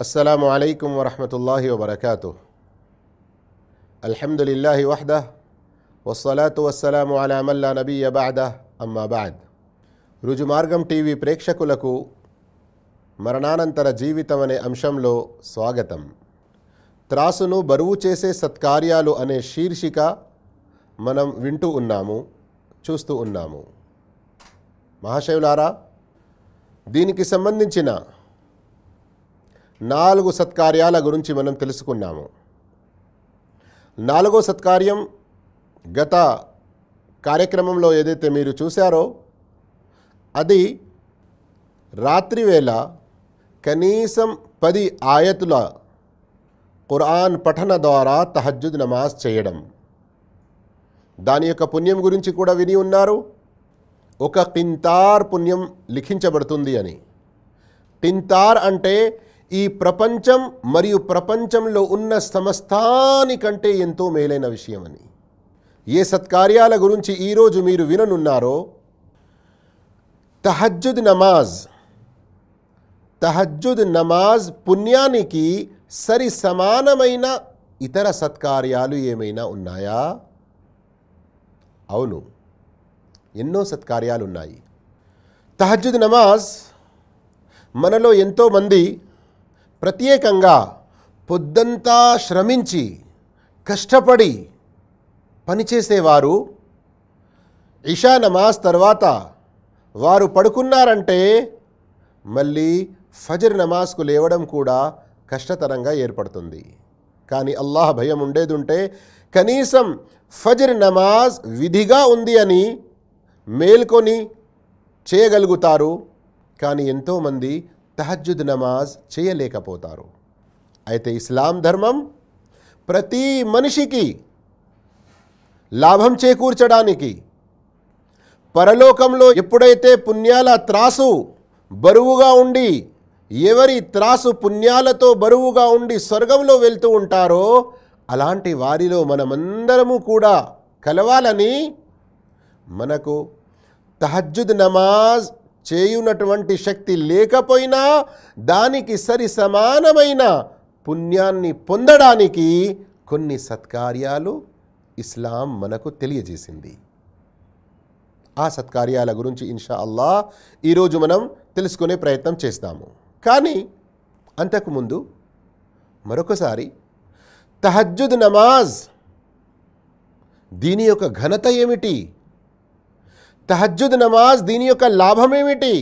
السلام عليكم ورحمة الله وبركاته الحمد لله وحده والصلاة والسلام على من لا نبي بعده أما بعد రుజుమార్గం TV ప్రేక్షకులకు మరణానంతర జీవితం అనే అంశంలో స్వాగతం త్రాసును బరువు చేసే సత్కార్యాలు అనే శీర్షిక మనం వింటూ ఉన్నాము చూస్తూ ఉన్నాము మహాశయులారా దీనికి సంబంధించిన నాలుగు సత్కార్యాల గురించి మనం తెలుసుకున్నాము. నాలుగో సత్కార్యం గత కార్యక్రమంలో ఏదైతే మీరు చూశారో అది రాత్రివేళ కనీసం పది ఆయతుల ఖురాన్ పఠన ద్వారా తహజ్జుద్ నమాజ్ చేయడం. దాని యొక్క పుణ్యం గురించి కూడా విని ఉన్నారు. ఒక కింతార్ పుణ్యం లిఖించబడుతుంది అని. కింతార్ అంటే ఈ ప్రపంచం మరియు ప్రపంచంలో ఉన్న సమస్తానికంటే ఎంతో మేలైన విషయం అని ఏ సత్కార్యాల గురించి ఈరోజు మీరు విననున్నారో తహజ్జుద్ నమాజ్ తహజ్జుద్ నమాజ్ పుణ్యానికి సరి సమానమైన ఇతర సత్కార్యాలు ఏమైనా ఉన్నాయా? అవును ఎన్నో సత్కార్యాలు ఉన్నాయి. తహజ్జుద్ నమాజ్ మనలో ఎంతోమంది ప్రత్యేకంగా పొద్దంతా శ్రమించి కష్టపడి పనిచేసేవారు. ఇషా నమాజ్ తర్వాత వారు పడుకున్నారంటే మళ్ళీ ఫజర్ నమాజ్కు లేవడం కూడా కష్టతరంగా ఏర్పడుతుంది. కానీ అల్లాహ్ భయం ఉండేదుంటే కనీసం ఫజర్ నమాజ్ విధిగా ఉంది అని మేల్కొని చేయగలుగుతారు. కానీ ఎంతోమంది తహజ్జుద్ నమాజ్ చేయలేకపోతారు. అయితే ఇస్లాం ధర్మం ప్రతి మనిషికి లాభం చేకూర్చడానికి పరలోకంలో ఎప్పుడైతే పుణ్యాల త్రాసు బరువుగా ఉండి ఎవరి త్రాసు పుణ్యాలతో బరువుగా ఉండి స్వర్గంలో వెళ్తూ ఉంటారో అలాంటి వారిలో మనమందరము కూడా కలవాలని మనకు తహజ్జుద్ నమాజ్ చేయునటువంటి శక్తి లేకపోయినా దానికి సరి సమానమైన పుణ్యాన్ని పొందడానికి కొన్ని సత్కార్యాలు ఇస్లాం మనకు తెలియజేసింది. ఆ సత్కార్యాల గురించి ఇన్షా అల్లా ఈరోజు మనం తెలుసుకునే ప్రయత్నం చేస్తాము. కానీ అంతకుముందు మరొకసారి తహజ్జుద్ నమాజ్ దీని యొక్క ఘనత ఏమిటి? తహజ్జుద్ నమాజ్ దీని యొక్క లాభం ఏమిటి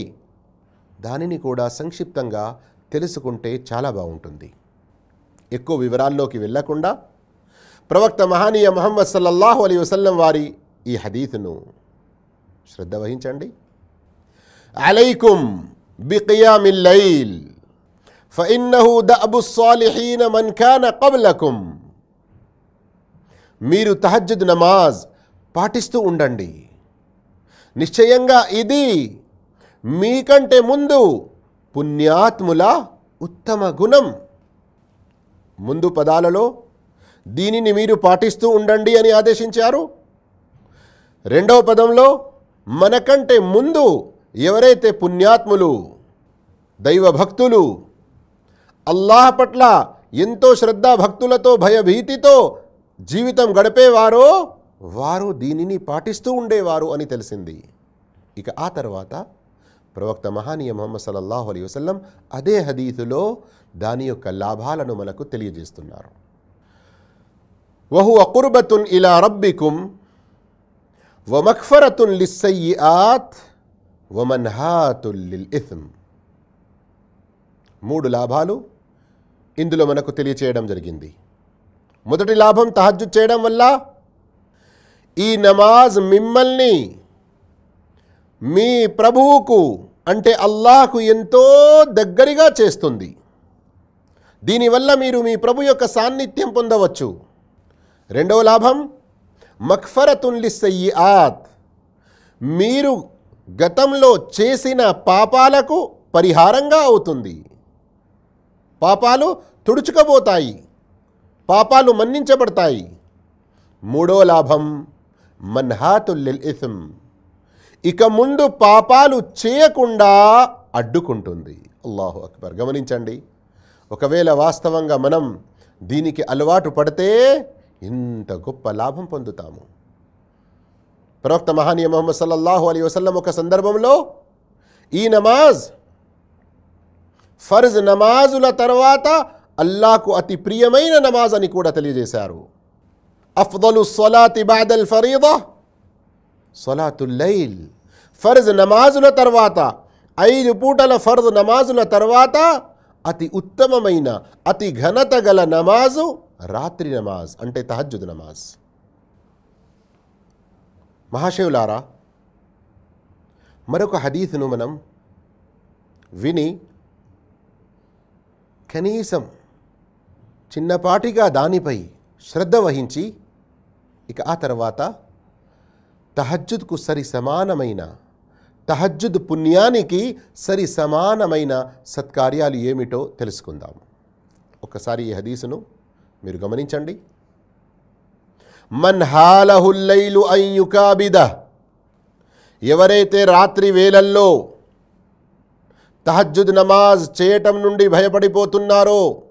దానిని కూడా సంక్షిప్తంగా తెలుసుకుంటే చాలా బాగుంటుంది. ఎక్కువ వివరాల్లోకి వెళ్ళకుండా ప్రవక్త మహానీయ మహమ్మద్ సల్లల్లాహు అలీ వసల్లం వారి ఈ హదీతును శ్రద్ధ వహించండి. అలైకుం బికియామిల్లైల్ ఫఇన్నహు దఅబు సాలిహీన మన్ కాన కబ్లకుం మీరు తహజ్జుద్ నమాజ్ పాటిస్తూ ఉండండి. నిశ్చయంగా ఇది మీకంటే ముందు పుణ్యాత్ముల ఉత్తమ గుణం. ముందు పదాలలో దీనిని మీరు పాటిస్తూ ఉండండి అని ఆదేశించారు. రెండవ పదంలో మనకంటే ముందు ఎవరైతే పుణ్యాత్ములు దైవభక్తులు అల్లాహ్ పట్ల ఎంతో శ్రద్ధా భక్తులతో భయభీతితో జీవితం గడిపేవారో వారు దీనిని పాటిస్తూ ఉండేవారు అని తెలిసింది. ఇక ఆ తర్వాత ప్రవక్త మహానీయ మొహమ్మద్ సల్లల్లాహు అలీ వసల్లం అదే హదీతులో దాని యొక్క లాభాలను మనకు తెలియజేస్తున్నారు. వహు అకుర్బతున్ ఇలా రబ్బికుం వమక్ఫరతున్ లిస్సయ్యాత్ వమన్హాతుల్ లిల్ ఇథ్మ్ మూడు లాభాలు ఇందులో మనకు తెలియచేయడం జరిగింది. మొదటి లాభం తహజ్జుద్ చేయడం వల్ల ఈ నమాజ్ మిమ్మల్ని మీ ప్రభువుకు అంటే అల్లాహకు ఎంతో దగ్గరగా చేస్తుంది. దీనివల్ల మీరు మీ ప్రభు యొక్క సాన్నిధ్యం పొందవచ్చు. రెండవ లాభం మక్ఫరతున్ ఆత్ మీరు గతంలో చేసిన పాపాలకు పరిహారంగా అవుతుంది. పాపాలు తుడుచుకపోతాయి. పాపాలు మన్నించబడతాయి. మూడో లాభం మన్హాతుల్లిల్ ఇథం ఇక ముందు పాపాలు చేయకుండా అడ్డుకుంటుంది. అల్లాహు అక్బర్. గమనించండి. ఒకవేళ వాస్తవంగా మనం దీనికి అలవాటు పడితే ఇంత గొప్ప లాభం పొందుతాము. ప్రవక్త మహానీయ మొహమ్మద్ సల్లల్లాహు అలీ వసల్లం ఒక సందర్భంలో ఈ నమాజ్ ఫర్జ్ నమాజుల తర్వాత అల్లాకు అతి ప్రియమైన నమాజ్ అని కూడా తెలియజేశారు. అఫ్దలు సొలాతి బాదల్ ఫరీదా సొలాతుల్లైల్ ఫర్జ్ నమాజుల తర్వాత ఐదు పూటల ఫర్జ్ నమాజుల తర్వాత అతి ఉత్తమమైన అతి ఘనత గల నమాజు రాత్రి నమాజ్ అంటే తహజ్జుద్ నమాజ్. మహాశివులారా మరొక హదీసును మనం విని కనీసం చిన్నపాటిగా దానిపై శ్రద్ధ వహించి ఇక ఆ తర్వాత తహజ్జుద్కు సరి సమానమైన తహజ్జుద్ పుణ్యానికి సరి సమానమైన సత్కార్యాలు ఏమిటో తెలుసుకుందాం. ఒకసారి ఈ హదీసును మీరు గమనించండి. మన్ హాలహుల్లైలు అయ్యుకాబిద ఎవరైతే రాత్రి వేళల్లో తహజ్జుద్ నమాజ్ చేయటం నుండి భయపడిపోతున్నారో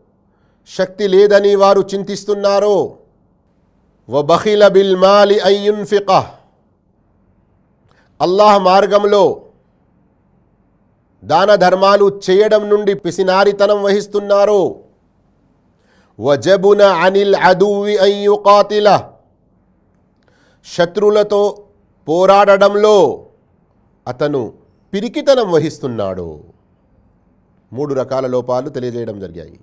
శక్తి లేదని వారు చింతిస్తున్నారో వ బిల్ మాలి అయ్యున్ఫిక. అల్లాహ్ మార్గంలో దాన ధర్మాలు చేయడం నుండి పిసినారితనం వహిస్తున్నారో. వజబున అనిల్ అదువి అయ్యుకాతిల. శత్రువులతో పోరాడడంలో అతను పిరికితనం వహిస్తున్నాడు. మూడు రకాల లోపాలు తెలియజేయడం జరిగాయి.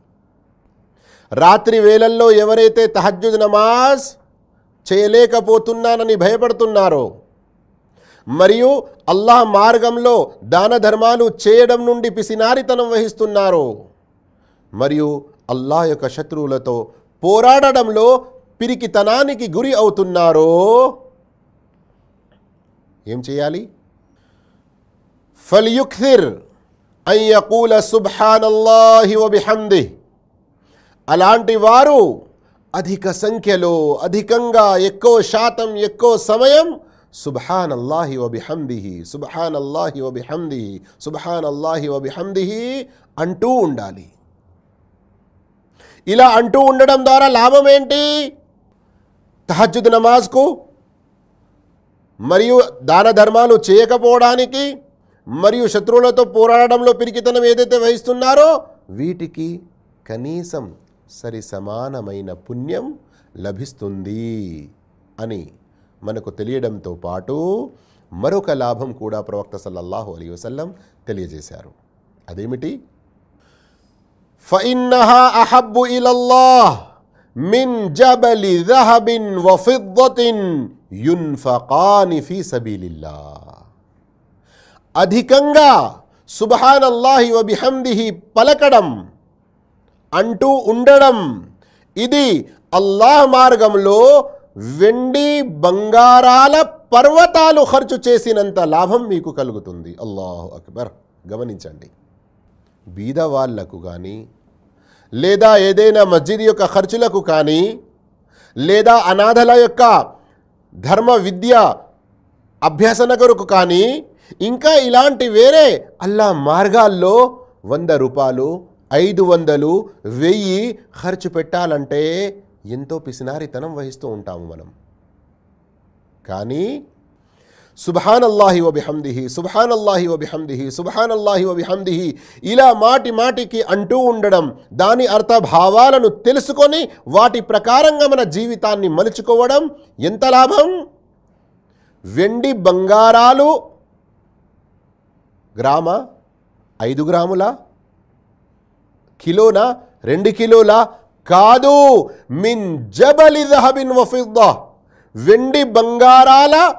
రాత్రి వేళల్లో ఎవరైతే తహజ్జుద్ నమాజ్ చేయలేకపోతున్నానని భయపడుతున్నారో. మరియు అల్లాహ్ మార్గంలో దాన ధర్మాలు చేయడం నుండి పిసినారితనం వహిస్తున్నారో. మరియు అల్లాహ్ యొక్క శత్రువులతో పోరాడడంలో పిరికితనానికి గురి అవుతున్నారో. ఏం చేయాలి? ఫలియుక్సిర్ అయ్యకూల సుబ్హానల్లాహి వబిహంది అలాంటి వారు అధిక సంఖ్యలో అధికంగా ఎక్కువ శాతం ఎక్కువ సమయం సుబ్హాన్ అల్లాహి వబిహందిహి సుబ్హాన్ అల్లాహి వబిహందిహి సుబ్హాన్ అల్లాహి వబిహందిహి అంటూ ఉండాలి. ఇలా అంటూ ఉండడం ద్వారా లాభం ఏంటి? తహజ్జుద్ నమాజ్కు మరియు దాన ధర్మాలు చేయకపోవడానికి మరియు శత్రువులతో పోరాడడంలో పిరికితనం ఏదైతే వహిస్తున్నారో వీటికి కనీసం సరి సమానమైన పుణ్యం లభిస్తుంది అని మనకు తెలియడంతో పాటు మరొక లాభం కూడా ప్రవక్త సల్లల్లాహు అలీ వసల్లం తెలియజేశారు. అదేమిటి? ఫయిన్నహా అహబ్బు ఇలల్లాహ్ మిన్ జబలి దహబిన్ వఫిద్దతిన్ యున్ఫకాని సబీలిల్లా అధికంగా సుబహానల్లాహి వబిహందిహి పలకడం అంటూ ఉండడం. ఇది అల్లాహ్ మార్గంలో వెండి బంగారాల పర్వతాలు ఖర్చు చేసినంత లాభం మీకు కలుగుతుంది. అల్లాహు అక్బర్. గమనించండి. బీదవాళ్ళకు కానీ లేదా ఏదైనా మస్జిద్ యొక్క ఖర్చులకు కానీ లేదా అనాథల యొక్క ధర్మ విద్య అభ్యసన కొరకు కానీ ఇంకా ఇలాంటి వేరే అల్లా మార్గాల్లో వంద రూపాయలు ఐదు వందలు వెయ్యి ఖర్చు పెట్టాలంటే ఎంతో పిసినారితనం వహిస్తూ ఉంటాము మనం. కానీ సుబ్హాన్ అల్లాహి వబిహందిహి సుబ్హాన్ అల్లాహి వబిహందిహి సుబ్హాన్ అల్లాహి వబిహందిహి ఇలా మాటి మాటికి అంటూ ఉండడం దాని అర్థభావాలను తెలుసుకొని వాటి ప్రకారంగా మన జీవితాన్ని మలుచుకోవడం ఎంత లాభం? వెండి బంగారాలు గ్రామ? ఐదు గ్రాముల? కిలోనా? రెండు కిలోల? కాదు. మిన్ జబలి దహబిన్ వఫిద్దా. వెండి బంగారాల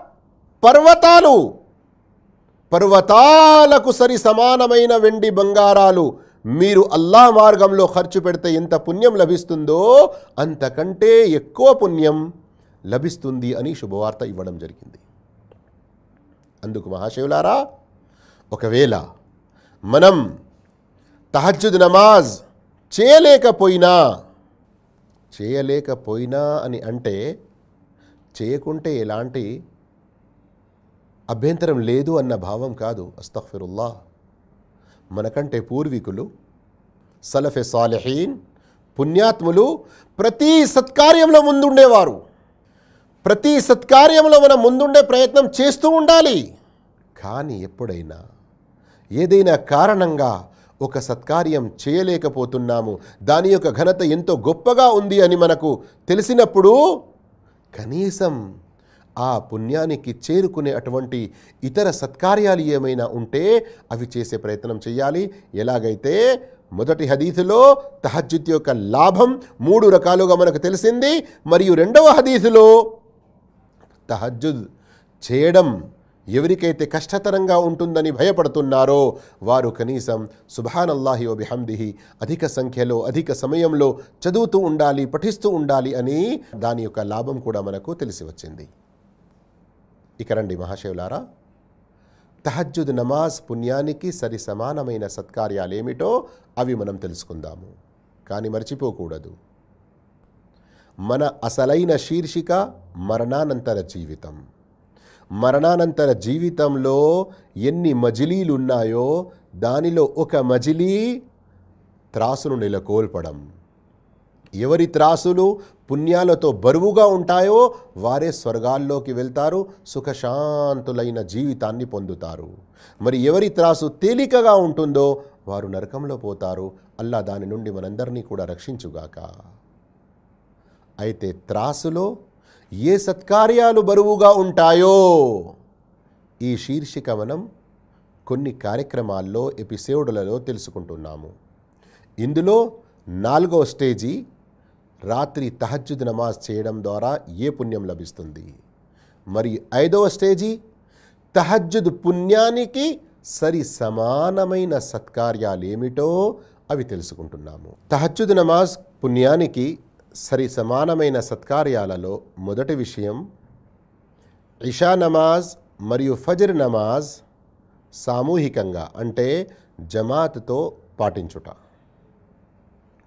పర్వతాలు. పర్వతాలకు సరి సమానమైన వెండి బంగారాలు. మీరు అల్లా మార్గంలో ఖర్చు పెడితే ఎంత పుణ్యం లభిస్తుందో అంతకంటే ఎక్కువ పుణ్యం లభిస్తుంది అని శుభవార్త ఇవ్వడం జరిగింది. అందుకు మహాశివులారా ఒకవేళ మనం తహజ్జుద్ నమాజ్ చేయలేకపోయినా చేయలేకపోయినా అని అంటే చేయకుంటే ఎలాంటి అభ్యంతరం లేదు అన్న భావం కాదు. అస్తఫిరుల్లా. మనకంటే పూర్వీకులు సలఫె సాలెహీన్ పుణ్యాత్ములు ప్రతి సత్కార్యంలో ముందుండేవారు. ప్రతి సత్కార్యంలో మనం ముందుండే ప్రయత్నం చేస్తూ ఉండాలి. కానీ ఎప్పుడైనా ఏదైనా కారణంగా ఒక సత్కార్యం చేయలేకపోతున్నాము. దాని యొక్క ఘనత ఎంతో గొప్పగా ఉంది అని మనకు తెలిసినప్పుడు కనీసం ఆ పుణ్యానికి చేరుకునే అటువంటి ఇతర సత్కార్యాలు ఏమైనా ఉంటే అవి చేసే ప్రయత్నం చేయాలి. ఎలాగైతే మొదటి హదీసులో తహజ్జుద్ యొక్క లాభం మూడు రకాలుగా మనకు తెలిసింది. మరియు రెండవ హదీసులో తహజ్జుద్ చేయడం ఎవరికైతే కష్టతరంగా ఉంటుందని భయపడుతున్నారో వారు కనీసం సుభానల్లాహి ఓ బిహందిహి అధిక సంఖ్యలో అధిక సమయంలో చదువుతూ ఉండాలి పఠిస్తూ ఉండాలి అని దాని యొక్క లాభం కూడా మనకు తెలిసి వచ్చింది. ఇక రండి మహాశివులారా తహజ్జుద్ నమాజ్ పుణ్యానికి సరి సమానమైన సత్కార్యాలేమిటో అవి మనం తెలుసుకుందాము. కానీ మర్చిపోకూడదు. మన అసలైన శీర్షిక మరణానంతర జీవితం. మరణానంతర జీవితంలో ఎన్ని మజిలీలు ఉన్నాయో దానిలో ఒక మజిలీ త్రాసును నెలకొల్పడం. ఎవరి త్రాసులు పుణ్యాలతో బరువుగా ఉంటాయో వారే స్వర్గాల్లోకి వెళ్తారు సుఖశాంతులైన జీవితాన్ని పొందుతారు. మరి ఎవరి త్రాసు తేలికగా ఉంటుందో వారు నరకంలో పోతారు. అల్లా దాని నుండి మనందరినీ కూడా రక్షించుగాక. అయితే త్రాసులో ఏ సత్కార్యాలు బరువుగా ఉంటాయో? ఈ శీర్షిక మనం కొన్ని కార్యక్రమాల్లో ఎపిసోడ్లలో తెలుసుకుంటున్నాము. ఇందులో నాలుగో స్టేజీ రాత్రి తహజ్జుద్ నమాజ్ చేయడం ద్వారా ఏ పుణ్యం లభిస్తుంది? మరి ఐదవ స్టేజీ తహజ్జుద్ పుణ్యానికి సరి సమానమైన సత్కార్యాలు ఏమిటో అవి తెలుసుకుంటున్నాము. తహజ్జుద్ నమాజ్ పుణ్యానికి సరి సమానమైన సత్కార్యాలలో మొదటి విషయం ఇషా నమాజ్ మరియు ఫజర్ నమాజ్ సామూహికంగా అంటే జమాత్తో పాటించుట.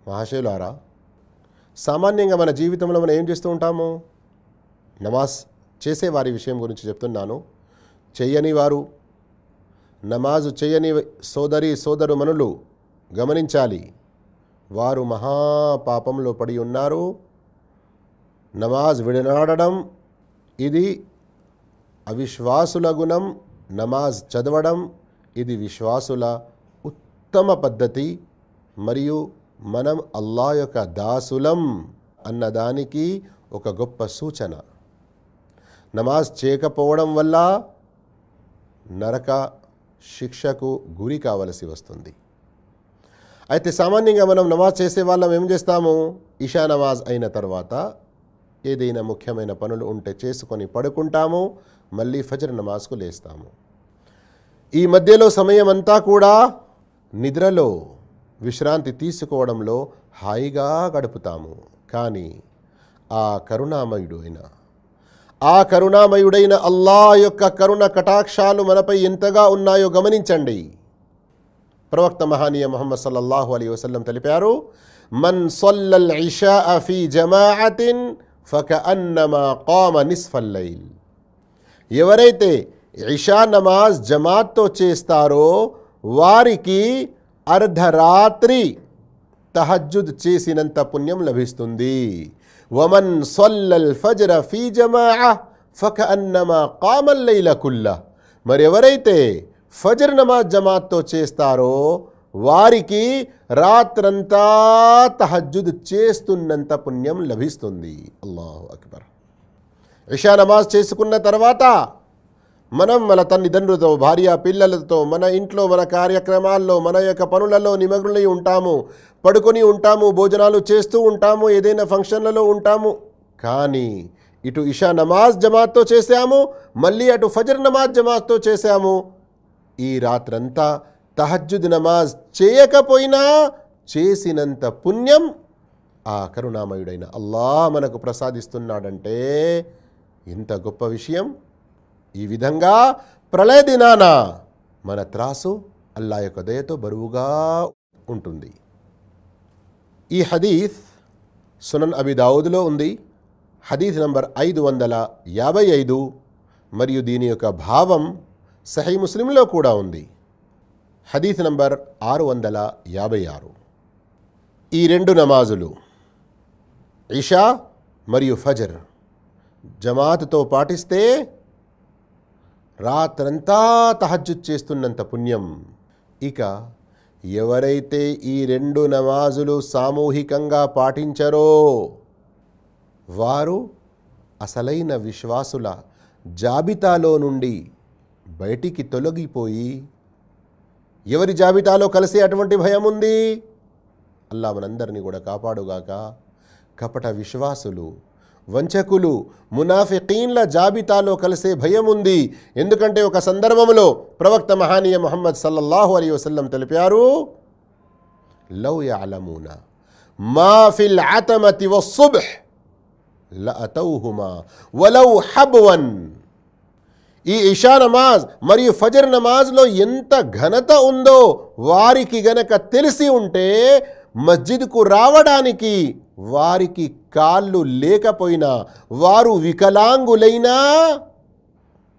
మహాశయులారా సామాన్యంగా మన జీవితంలో మనం ఏం చేస్తూ ఉంటాము? నమాజ్ చేసే వారి విషయం గురించి చెప్తున్నాను. చెయ్యని వారు నమాజు చేయని సోదరి సోదరు మనులు గమనించాలి. వారు మహాపాపంలో పడి ఉన్నారు. నమాజ్ విడనాడడం ఇది అవిశ్వాసుల గుణం. నమాజ్ చదవడం ఇది విశ్వాసుల ఉత్తమ పద్ధతి. మరియు మనం అల్లా యొక్క దాసులం అన్నదానికి ఒక గొప్ప సూచన. నమాజ్ చేయకపోవడం వల్ల నరక శిక్షకు గురి కావలసి వస్తుంది. అయితే సామాన్యంగా మనం నమాజ్ చేసే వాళ్ళం ఏం చేస్తాము? ఇషా నమాజ్ అయిన తర్వాత ఏదైనా ముఖ్యమైన పనులు ఉంటే చేసుకొని పడుకుంటాము మళ్ళీ ఫజర్ నమాజ్కు లేస్తాము. ఈ మధ్యలో సమయం అంతా కూడా నిద్రలో విశ్రాంతి తీసుకోవడంలో హాయిగా గడుపుతాము. కానీ ఆ కరుణామయుడు అయిన ఆ కరుణామయుడైన అల్లా యొక్క కరుణ కటాక్షాలు మనపై ఎంతగా ఉన్నాయో గమనించండి. ప్రవక్త మహానీయ మొహమ్మద్ సల్లల్లాహు అలీ వసల్లం తెలిపారు మన్ సొల్లల్ ఇషా ఫీ జమాఅతిన్ ఫక అన్నమా కామ నిస్ఫల్లైల్ ఎవరైతే ఇషా నమాజ్ జమాత్తో చేస్తారో వారికి అర్ధరాత్రి తహజ్జుద్ చేసినంత పుణ్యం లభిస్తుంది. వమన్ సొల్లల్ ఫజర ఫీ జమా ఫక అన్నమా కామల్లైల కుల్ల. మరెవరైతే ఫజర్ నమాజ్ జమాత్తో చేస్తారో వారికి రాత్రంతా తహజ్జుద్ చేస్తున్నంత పుణ్యం లభిస్తుంది. అల్లాహు అక్బర్. ఇషా నమాజ్ చేసుకున్న తర్వాత మనం మన తల్లిదండ్రులతో భార్య పిల్లలతో మన ఇంట్లో మన కార్యక్రమాల్లో మన యొక్క పనులలో నిమగ్నులై ఉంటాము పడుకొని ఉంటాము భోజనాలు చేస్తూ ఉంటాము ఏదైనా ఫంక్షన్లలో ఉంటాము. కానీ ఇటు ఇషా నమాజ్ జమాత్తో చేశాము మళ్ళీ అటు ఫజర్ నమాజ్ జమాత్తో చేశాము. ఈ రాత్రంతా తహజ్జుద్ నమాజ్ చేయకపోయినా చేసినంత పుణ్యం ఆ కరుణామయుడైన అల్లా మనకు ప్రసాదిస్తున్నాడంటే ఇంత గొప్ప విషయం. ఈ విధంగా ప్రళయ దినాన మన త్రాసు అల్లా యొక్క దయతో బరువుగా ఉంటుంది. ఈ హదీఫ్ సునన్ అబి దావుద్లో ఉంది. హదీఫ్ నంబర్ ఐదు వందల యాభై ఐదు. మరియు దీని యొక్క భావం సహీ ముస్లింలో కూడా ఉంది. హదీఫ్ నంబర్ ఆరు వందల యాభై ఆరు. ఈ రెండు నమాజులు ఇషా మరియు ఫజర్ జమాత్తో పాటిస్తే రాత్రంతా తహజ్జుద్ చేస్తున్నంత పుణ్యం. ఇక ఎవరైతే ఈ రెండు నమాజులు సామూహికంగా పాటించరో వారు అసలైన విశ్వాసుల జాబితాలో నుండి బయటికి తొలగిపోయి ఎవరి జాబితాలో కలిసే అటువంటి భయం ఉంది? అల్లా మనందరినీ కూడా కాపాడుగాక. కపట విశ్వాసులు వంచకులు మునాఫికీన్ల జాబితాలో కలిసే భయం ఉంది. ఎందుకంటే ఒక సందర్భంలో ప్రవక్త మహానీయ మొహమ్మద్ సల్లల్లాహు అలీ వసల్లం తెలిపారు లవ్ యాలమూన మా ఫిల్ ఆతమతి వసుబ్ లఅతౌహుమా వలౌ హబ్వన్. ఈ ఇషా నమాజ్ మరియు ఫజర్ నమాజ్లో ఎంత ఘనత ఉందో వారికి గనక తెలిసి ఉంటే మస్జిద్కు రావడానికి వారికి కాళ్ళు లేకపోయినా వారు వికలాంగులైనా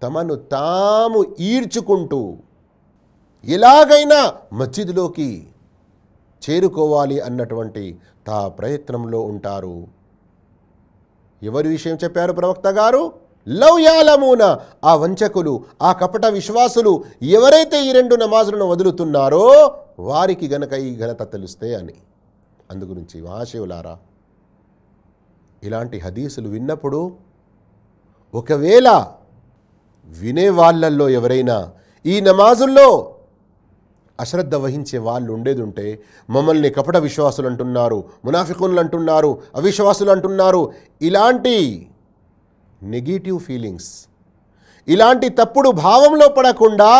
తమను తాము ఈడ్చుకుంటూ ఎలాగైనా మస్జిద్లోకి చేరుకోవాలి అన్నటువంటి తా ప్రయత్నంలో ఉంటారు. ఎవరి విషయం చెప్పారు ప్రవక్త గారు? లవ్ యాలమూన ఆ వంచకులు ఆ కపట విశ్వాసులు ఎవరైతే ఈ రెండు నమాజులను వదులుతున్నారో వారికి గనక ఈ ఘనత తెలుస్తే అని. అందుగురించి మహాశివులారా ఇలాంటి హదీసులు విన్నప్పుడు ఒకవేళ వినే వాళ్ళల్లో ఎవరైనా ఈ నమాజుల్లో అశ్రద్ధ వహించే వాళ్ళు ఉండేది ఉంటే మమ్మల్ని కపట విశ్వాసులు అంటున్నారు మునాఫికులు అంటున్నారు అవిశ్వాసులు అంటున్నారు ఇలాంటి నెగిటివ్ ఫీలింగ్స్. ఇలాంటి తప్పుడు భావంలో పడకుండా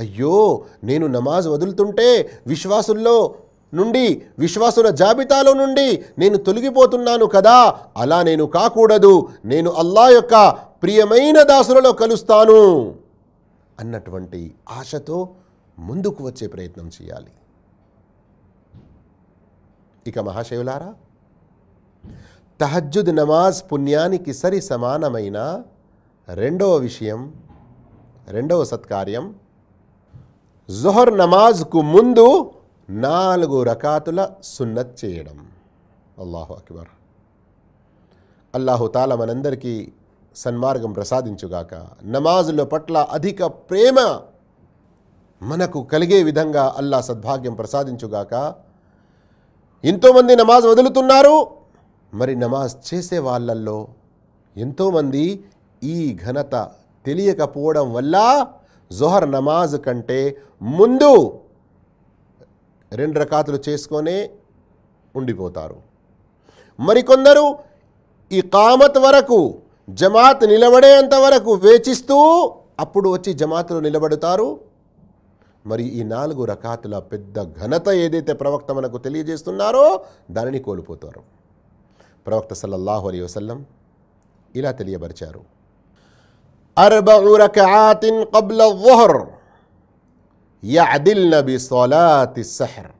అయ్యో నేను నమాజ్ వదులుతుంటే విశ్వాసుల్లో నుండి విశ్వాసుల జాబితాలో నుండి నేను తొలగిపోతున్నాను కదా అలా నేను కాకూడదు నేను అల్లా యొక్క ప్రియమైన దాసులలో కలుస్తాను అన్నటువంటి ఆశతో ముందుకు వచ్చే ప్రయత్నం చేయాలి. ఇక మహాశివులారా తహజ్జుద్ నమాజ్ పుణ్యానికి సరి సమానమైన రెండవ విషయం రెండవ సత్కార్యం. జొహర్ నమాజ్కు ముందు నాలుగు రకాతుల సున్నత్ చేయడం. అల్లాహు అక్బర్. అల్లాహుతాల మనందరికీ సన్మార్గం ప్రసాదించుగాక నమాజుల పట్ల అధిక ప్రేమ మనకు కలిగే విధంగా అల్లా సద్భాగ్యం ప్రసాదించుగాక ఎంతోమంది నమాజ్ వదులుతున్నారు మరి నమాజ్ చేసే వాళ్ళల్లో ఎంతోమంది ఈ ఘనత తెలియకపోవడం వల్ల జొహర్ నమాజ్ కంటే ముందు రెండు రకాతులు చేసుకొనే ఉండిపోతారు. మరికొందరు ఈ కామత్ వరకు జమాత్ నిలబడేంత వరకు వేచిస్తూ అప్పుడు వచ్చి జమాతులు నిలబడతారు. మరి ఈ నాలుగు రకాతుల పెద్ద ఘనత ఏదైతే ప్రవక్త మనకు తెలియజేస్తున్నారో దానిని కోల్పోతారు. ప్రవక్త సల్లల్లాహు అలీ వసల్లం ఇలా తెలియబరిచారు జుహర్ కబ్ల సహర్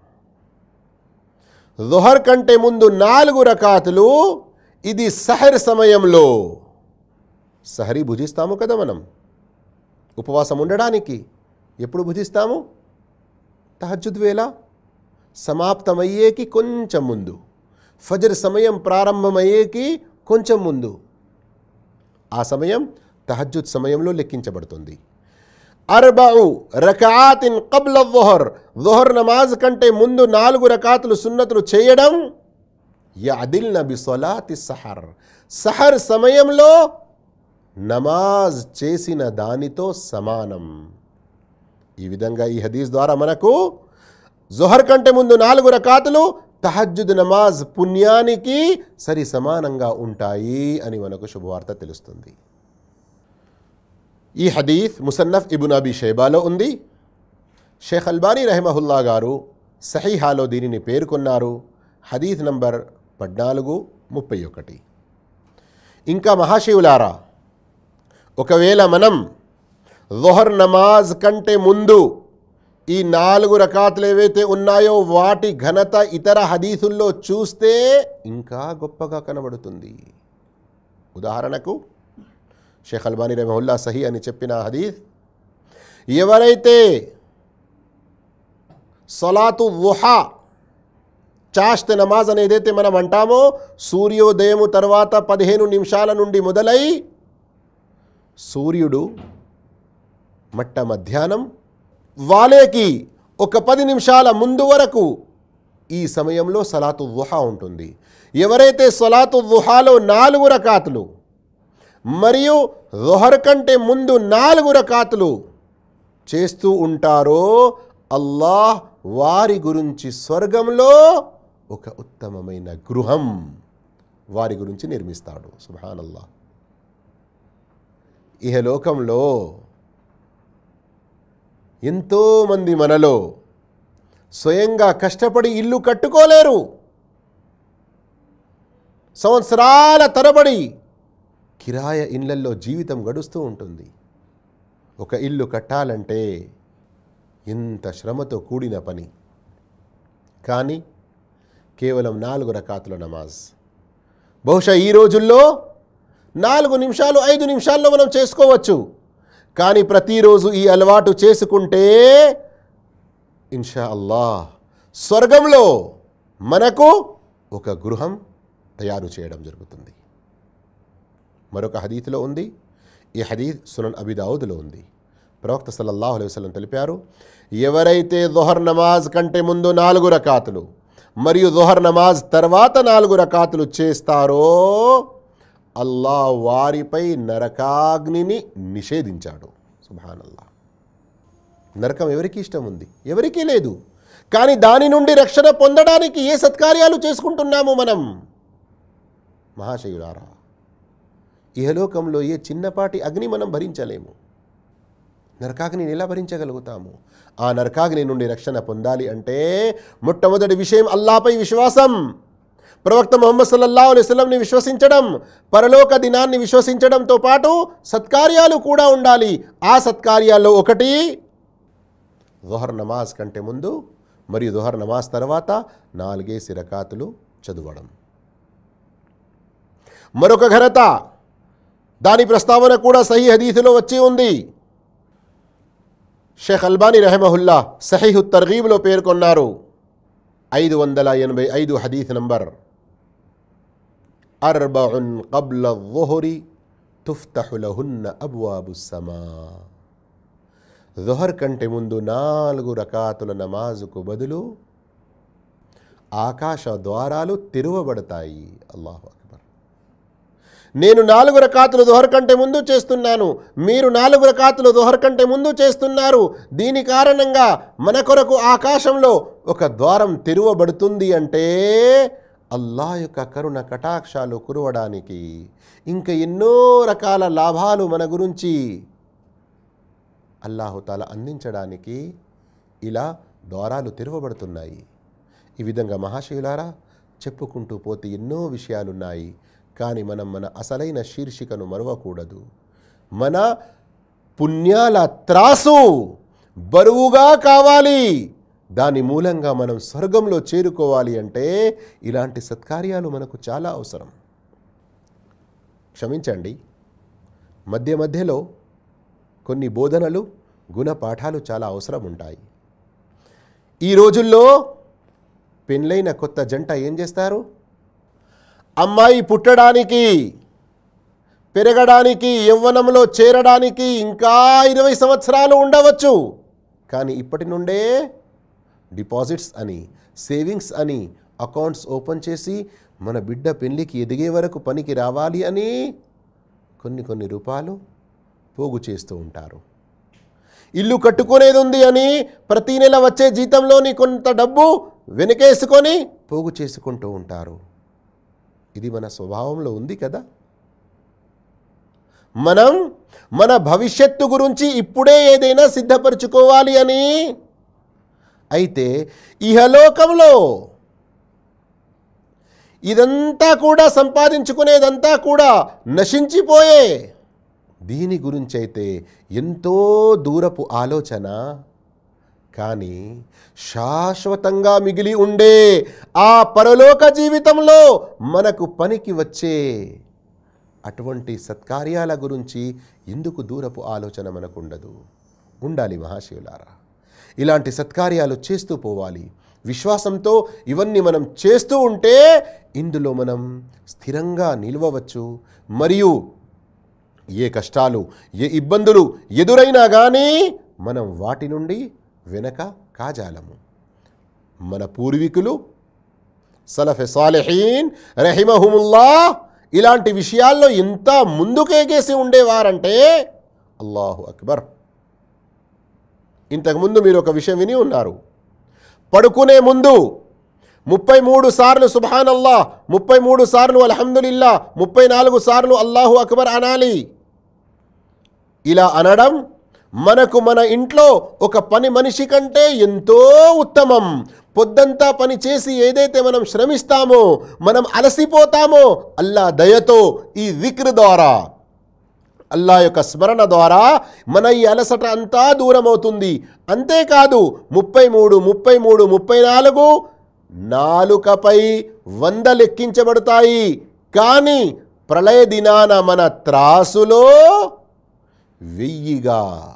కంటే ముందు నాలుగు రకాతులు ఇది సహర్ సమయంలో సహరి భుజిస్తాము కదా మనం? ఉపవాసం ఉండడానికి ఎప్పుడు భుజిస్తాము? తహజుద్ సమాప్తమయ్యేకి కొంచెం ముందు. ఫజర్ సమయం ప్రారంభమయ్యేకి కొంచెం ముందు. ఆ సమయం తహజుద్ సమయంలో లెక్కించబడుతుంది. అర్బౌ రకాతిన్ కబ్ల వొహర్ వొహర్ నమాజ్ కంటే ముందు నాలుగు రకాతులు సున్నతులు చేయడం యాదిల్ నబి సొలాతి సహర్ సహర్ సమయంలో నమాజ్ చేసిన దానితో సమానం. ఈ విధంగా ఈ హదీస్ ద్వారా మనకు జొహర్ కంటే ముందు నాలుగు రకాతులు తహజ్జుద్ నమాజ్ పుణ్యానికి సరి సమానంగా ఉంటాయి అని మనకు శుభవార్త తెలుస్తుంది. ఈ హదీఫ్ ముసన్నఫ్ ఇబున్ అబీ షైబాలో ఉంది. షేఖ్ అల్బానీ రెహమహుల్లా గారు సహీహాలో దీనిని పేర్కొన్నారు. హదీఫ్ నంబర్ పద్నాలుగు ముప్పై ఒకటి. ఇంకా మహాశివులారా ఒకవేళ మనం జొహర్ నమాజ్ కంటే ముందు ఈ నాలుగు రకాతులు ఏవైతే ఉన్నాయో వాటి ఘనత ఇతర హదీసుల్లో చూస్తే ఇంకా గొప్పగా కనబడుతుంది. ఉదాహరణకు షేఖ్ అల్బానీ రెమహుల్లా సహీ అని చెప్పిన హదీస్ ఎవరైతే సలాతు వుహా చాష్త నమాజ్ అని ఏదైతే మనం అంటామో సూర్యోదయము తర్వాత పదిహేను నిమిషాల నుండి మొదలై సూర్యుడు మట్ట మధ్యాహ్నం వాలేకి ఒక పది నిమిషాల ముందు వరకు ఈ సమయంలో సలాతు దుహా ఉంటుంది. ఎవరైతే సలాతు దుహాలో నాలుగు రకాతులు మరియు దుహర్ కంటే ముందు నాలుగు రకాతులు చేస్తూ ఉంటారో అల్లాహ్ వారి గురించి స్వర్గంలో ఒక ఉత్తమమైన గృహం వారి గురించి నిర్మిస్తాడు. సుభానల్లా ఇహలోకంలో ఎంతోమంది మనలో స్వయంగా కష్టపడి ఇల్లు కట్టుకోలేరు. సంవత్సరాల తరబడి కిరాయ ఇళ్ళల్లో జీవితం గడుస్తూ ఉంటుంది. ఒక ఇల్లు కట్టాలంటే ఎంత శ్రమతో కూడిన పని. కానీ కేవలం నాలుగు రకాతుల నమాజ్. బహుశా ఈ రోజుల్లో నాలుగు నిమిషాలు ఐదు నిమిషాల్లో మనం చేసుకోవచ్చు. కానీ ప్రతిరోజు ఈ అలవాటు చేసుకుంటే ఇన్షా అల్లా స్వర్గంలో మనకు ఒక గృహం తయారు చేయడం జరుగుతుంది. మరొక హదీత్లో ఉంది. ఈ హదీత్ సునన్ అబిదావుద్లో ఉంది. ప్రవక్త సల్లల్లాహు అలైహి వసల్లం తెలిపారు ఎవరైతే దొహర్ నమాజ్ కంటే ముందు నాలుగు రకాతులు మరియు దొహర్ నమాజ్ తర్వాత నాలుగు రకాతులు చేస్తారో అల్లా వారిపై నరకాగ్నిని నిషేధించాడు. సుభానల్లా నరకం ఎవరికి ఇష్టం ఉంది? ఎవరికీ లేదు. కానీ దాని నుండి రక్షణ పొందడానికి ఏ సత్కార్యాలు చేసుకుంటున్నాము మనం? మహాశయులారా ఇహలోకంలో ఏ చిన్నపాటి అగ్ని మనం భరించలేము? నరకాగ్నిని ఎలా భరించగలుగుతాము? ఆ నరకాగ్ని నుండి రక్షణ పొందాలి అంటే మొట్టమొదటి విషయం అల్లాపై విశ్వాసం. ప్రవక్త మొహమ్మద్ సల్లల్లా అలైహి విశ్వసించడం పరలోక దినాన్ని విశ్వసించడంతో పాటు సత్కార్యాలు కూడా ఉండాలి. ఆ సత్కార్యాల్లో ఒకటి దుహర్ నమాజ్ కంటే ముందు మరియు దుహర్ నమాజ్ తర్వాత నాలుగేసి రకాతులు చదవడం. మరొక ఘనత దాని ప్రస్తావన కూడా సహీ హదీసులో వచ్చి ఉంది. షేఖ్ అల్బానీ రెహమహుల్లా సహీహు తర్గీబ్లో పేర్కొన్నారు. ఐదు వందల ఎనభై ఐదు హదీస్ నంబర్. అర్బఉన్ కబ్ల ظుహరి తుఫ్తహులహున్న జొహర్ సమా కంటే ముందు నాలుగు రకాతుల నమాజుకు బదులు ఆకాశ ద్వారాలు తెరువబడతాయి. అల్లాహు అక్బర్. నేను నాలుగు రకాతులు దొహర్ కంటే ముందు చేస్తున్నాను. మీరు నాలుగు రకాతులు దొహర్ కంటే ముందు చేస్తున్నారు. దీని కారణంగా మన కొరకు ఆకాశంలో ఒక ద్వారం తెరువబడుతుంది అంటే అల్లా యొక్క కరుణ కటాక్షాలు కురవడానికి ఇంకా ఎన్నో రకాల లాభాలు మన గురించి అల్లాహుతాల అందించడానికి ఇలా ద్వారాలు తెరవబడుతున్నాయి. ఈ విధంగా మహాశివులారా చెప్పుకుంటూ పోతే ఎన్నో విషయాలున్నాయి. కానీ మనం మన అసలైన శీర్షికను మరవకూడదు. మన పుణ్యాల త్రాసు బరువుగా కావాలి. దాని మూలంగా మనం స్వర్గంలో చేరుకోవాలి అంటే ఇలాంటి సత్కార్యాలు మనకు చాలా అవసరం. క్షమించండి. మధ్య మధ్యలో కొన్ని బోధనలు గుణపాఠాలు చాలా అవసరం ఉంటాయి. ఈ రోజుల్లో పెళ్ళైన కొత్త జంట ఏం చేస్తారు? అమ్మాయి పుట్టడానికి పెరగడానికి యవ్వనంలో చేరడానికి ఇంకా ఇరవై సంవత్సరాలు ఉండవచ్చు. కానీ ఇప్పటి నుండే డిపాజిట్స్ అని సేవింగ్స్ అని అకౌంట్స్ ఓపెన్ చేసి మన బిడ్డ పెళ్ళికి ఎదిగే వరకు పనికి రావాలి అని కొన్ని కొన్ని రూపాయలు పోగు చేస్తూ ఉంటారు. ఇల్లు కట్టుకునేది ఉంది అని ప్రతీ నెల వచ్చే జీతంలోని కొంత డబ్బు వెనకేసుకొని పోగు చేసుకుంటూ ఉంటారు. ఇది మన స్వభావంలో ఉంది కదా? మనం మన భవిష్యత్తు గురించి ఇప్పుడే ఏదైనా సిద్ధపరచుకోవాలి అని అయితే ఇహలోకంలో ఇదంతా కూడా సంపాదించుకునేదంతా కూడా నశించిపోయే. దీని గురించి అయితే ఎంతో దూరపు ఆలోచన. కానీ శాశ్వతంగా మిగిలి ఉండే ఆ పరలోక జీవితంలో మనకు పనికి వచ్చే అటువంటి సత్కార్యాల గురించి ఎందుకు దూరపు ఆలోచన మనకు ఉండదు ఉండాలి మహాశివులారా. ఇలాంటి సత్కార్యాలు చేస్తూ పోవాలి. విశ్వాసంతో ఇవన్నీ మనం చేస్తూ ఉంటే ఇందులో మనం స్థిరంగా నిలవవచ్చు. మరియు ఏ కష్టాలు ఏ ఇబ్బందులు ఎదురైనా కానీ మనం వాటి నుండి వెనక కాజాలము. మన పూర్వీకులు సలఫె సాలెహీన్ రహిమహుముల్లా ఇలాంటి విషయాల్లో ఎంత ముందుకేగేసి ఉండేవారంటే అల్లాహు అక్బర్. ఇంతకుముందు మీరు ఒక విషయం విని ఉన్నారు. పడుకునే ముందు ముప్పై మూడు సార్లు సుబాన్ అల్లా ముప్పై మూడు సార్లు అల్హమ్దులిల్లా ముప్పై నాలుగు సార్లు అల్లాహు అక్బర్ అనాలి. ఇలా అనడం మనకు మన ఇంట్లో ఒక పని మనిషి కంటే ఎంతో ఉత్తమం. పొద్దంతా పని చేసి ఏదైతే మనం శ్రమిస్తామో మనం అలసిపోతామో అల్లా దయతో ఈ విక్ర ద్వారా అల్లా యొక్క స్మరణ ద్వారా మన ఈ అలసట అంతా దూరమవుతుంది. అంతేకాదు ముప్పై మూడు ముప్పై మూడు ముప్పై నాలుగు నాలుకపై వంద లెక్కించబడతాయి. కానీ ప్రళయ దినాన మన త్రాసులో వెయ్యిగా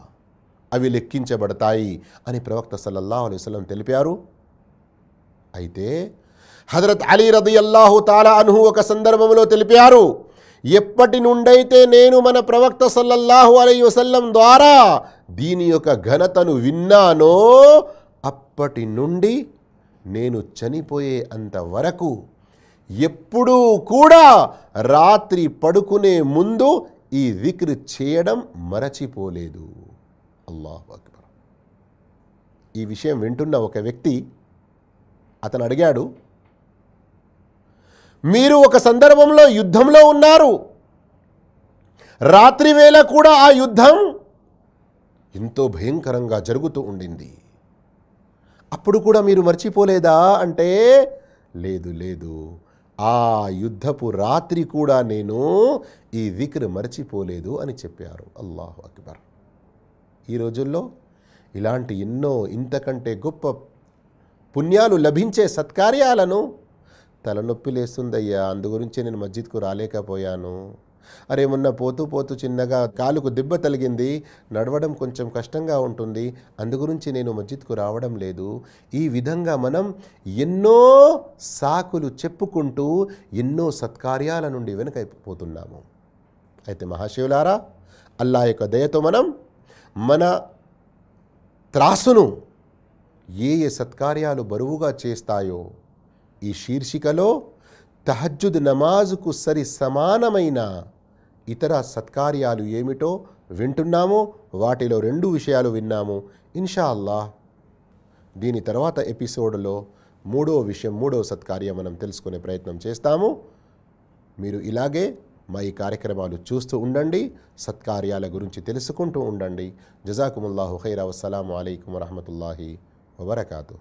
అవి లెక్కించబడతాయి అని ప్రవక్త సల్లల్లా అలైహి తెలిపారు. అయితే హజరత్ అలీ రది అల్లాహు తాలా అన్హు ఒక సందర్భంలో తెలిపారు. ఎప్పటి నుండైతే నేను మన ప్రవక్త సల్లల్లాహు అలై వసల్లం ద్వారా దీని యొక్క ఘనతను విన్నానో అప్పటి నుండి నేను చనిపోయే అంతవరకు ఎప్పుడూ కూడా రాత్రి పడుకునే ముందు ఈ విక్రి చేయడం మరచిపోలేదు. అల్లాహు అక్బర్. ఈ విషయం వింటున్న ఒక వ్యక్తి అతను అడిగాడు మీరు ఒక సందర్భంలో యుద్ధంలో ఉన్నారు. రాత్రి వేళ కూడా ఆ యుద్ధం ఎంతో భయంకరంగా జరుగుతూ ఉండింది. అప్పుడు కూడా మీరు మర్చిపోలేదా? అంటే లేదు లేదు. ఆ యుద్ధపు రాత్రి కూడా నేను ఈ విక్ర్ మర్చిపోలేదు అని చెప్పారు. అల్లాహు అక్బర్. ఈ రోజుల్లో ఇలాంటి ఎన్నో ఇంతకంటే గొప్ప పుణ్యాలు లభించే సత్కార్యాలను తలనొప్పి లేస్తుందయ్యా అందు గురించి నేను మస్జిద్కు రాలేకపోయాను. అరే మొన్న పోతూ పోతూ చిన్నగా కాలుకు దెబ్బ తలిగింది నడవడం కొంచెం కష్టంగా ఉంటుంది అందు గురించి నేను మస్జిద్కు రావడం లేదు. ఈ విధంగా మనం ఎన్నో సాకులు చెప్పుకుంటూ ఎన్నో సత్కార్యాల నుండి వెనకైపోతున్నాము. అయితే మహాశివులారా అల్లా యొక్క దయతో మనం మన త్రాసును ఏ ఏ సత్కార్యాలు బరువుగా చేస్తాయో ఈ శీర్షికలో తహజ్జుద్ నమాజుకు సరి సమానమైన ఇతర సత్కార్యాలు ఏమిటో వింటున్నాము. వాటిలో రెండు విషయాలు విన్నాము. ఇన్షా అల్లాహ్ దీని తర్వాత ఎపిసోడ్లో మూడో విషయం మూడో సత్కార్యం మనం తెలుసుకునే ప్రయత్నం చేస్తాము. మీరు ఇలాగే మా ఈ కార్యక్రమాలు చూస్తూ ఉండండి సత్కార్యాల గురించి తెలుసుకుంటూ ఉండండి. జజాకుముల్లాహు ఖైరా. వసలాం అలైకం వరహమతుల్లాహి వబర్కాతు